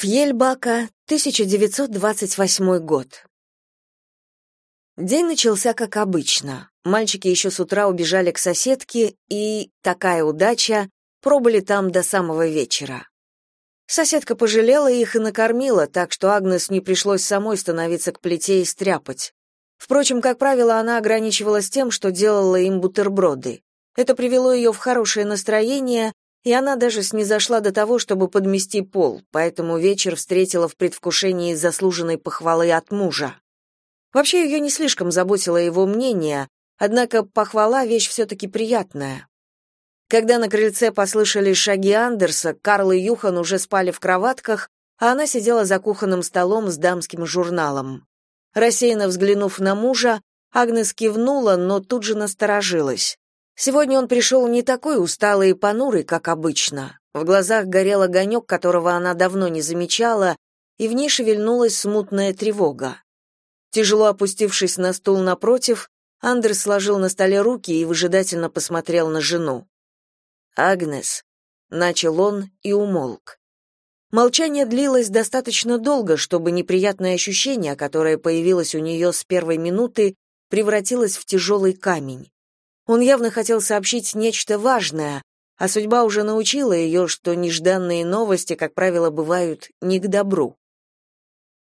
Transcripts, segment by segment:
Фьельбака, 1928 год. День начался как обычно. Мальчики еще с утра убежали к соседке и, такая удача, пробыли там до самого вечера. Соседка пожалела их и накормила, так что Агнес не пришлось самой становиться к плите и стряпать. Впрочем, как правило, она ограничивалась тем, что делала им бутерброды. Это привело ее в хорошее настроение, и она даже снизошла до того, чтобы подмести пол, поэтому вечер встретила в предвкушении заслуженной похвалы от мужа. Вообще ее не слишком заботило его мнение, однако похвала — вещь все-таки приятная. Когда на крыльце послышались шаги Андерса, Карл и Юхан уже спали в кроватках, а она сидела за кухонным столом с дамским журналом. Рассеянно взглянув на мужа, Агнес кивнула, но тут же насторожилась. Сегодня он пришел не такой усталый и понурый, как обычно. В глазах горел огонек, которого она давно не замечала, и в ней шевельнулась смутная тревога. Тяжело опустившись на стул напротив, Андерс сложил на столе руки и выжидательно посмотрел на жену. «Агнес», — начал он и умолк. Молчание длилось достаточно долго, чтобы неприятное ощущение, которое появилось у нее с первой минуты, превратилось в тяжелый камень. Он явно хотел сообщить нечто важное, а судьба уже научила ее, что нежданные новости, как правило, бывают не к добру.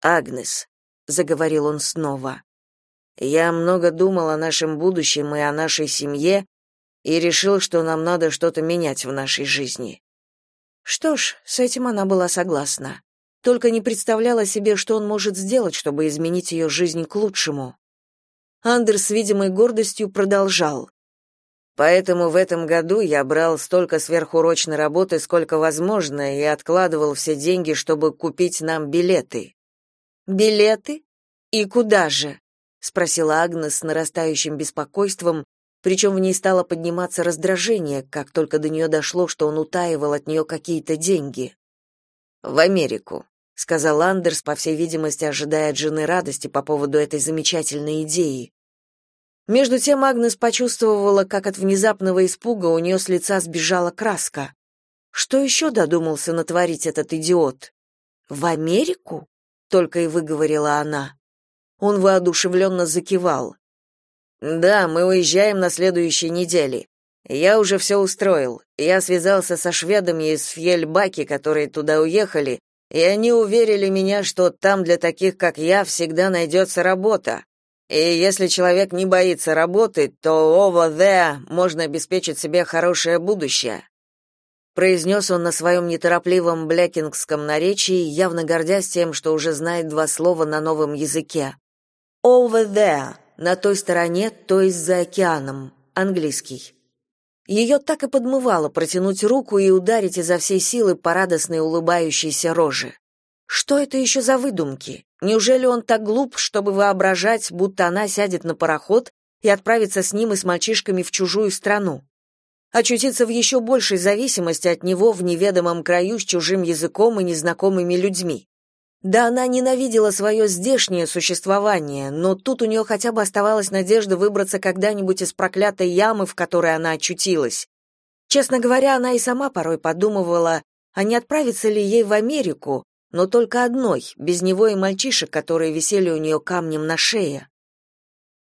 «Агнес», — заговорил он снова, — «я много думал о нашем будущем и о нашей семье и решил, что нам надо что-то менять в нашей жизни». Что ж, с этим она была согласна. Только не представляла себе, что он может сделать, чтобы изменить ее жизнь к лучшему. Андерс с видимой гордостью продолжал. Поэтому в этом году я брал столько сверхурочной работы, сколько возможно, и откладывал все деньги, чтобы купить нам билеты. Билеты? И куда же? спросила Агнес с нарастающим беспокойством, причем в ней стало подниматься раздражение, как только до нее дошло, что он утаивал от нее какие-то деньги. В Америку, сказал Андерс, по всей видимости, ожидая от жены радости по поводу этой замечательной идеи. Между тем Агнес почувствовала, как от внезапного испуга у нее с лица сбежала краска. Что еще додумался натворить этот идиот? В Америку? только и выговорила она. Он воодушевленно закивал. Да, мы уезжаем на следующей неделе. Я уже все устроил. Я связался со шведами из Фьельбаки, которые туда уехали, и они уверили меня, что там для таких, как я, всегда найдется работа. И если человек не боится работы, то over there можно обеспечить себе хорошее будущее. Произнес он на своем неторопливом блекингском наречии, явно гордясь тем, что уже знает два слова на новом языке. Over there, на той стороне, то есть за океаном, английский. Ее так и подмывало протянуть руку и ударить изо всей силы по радостной улыбающейся роже. Что это еще за выдумки? Неужели он так глуп, чтобы воображать, будто она сядет на пароход и отправится с ним и с мальчишками в чужую страну? Очутиться в еще большей зависимости от него в неведомом краю с чужим языком и незнакомыми людьми. Да она ненавидела свое здешнее существование, но тут у нее хотя бы оставалась надежда выбраться когда-нибудь из проклятой ямы, в которой она очутилась. Честно говоря, она и сама порой подумывала, а не отправиться ли ей в Америку, но только одной, без него и мальчишек, которые висели у нее камнем на шее.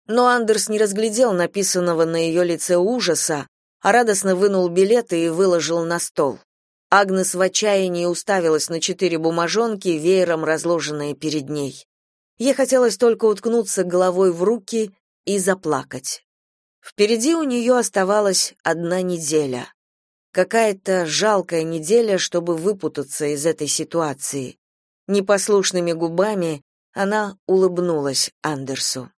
Но Андерс не разглядел написанного на ее лице ужаса, а радостно вынул билеты и выложил на стол. Агнес в отчаянии уставилась на четыре бумажонки, веером разложенные перед ней. Ей хотелось только уткнуться головой в руки и заплакать. Впереди у нее оставалась одна неделя. Какая-то жалкая неделя, чтобы выпутаться из этой ситуации. Непослушными губами она улыбнулась Андерсу.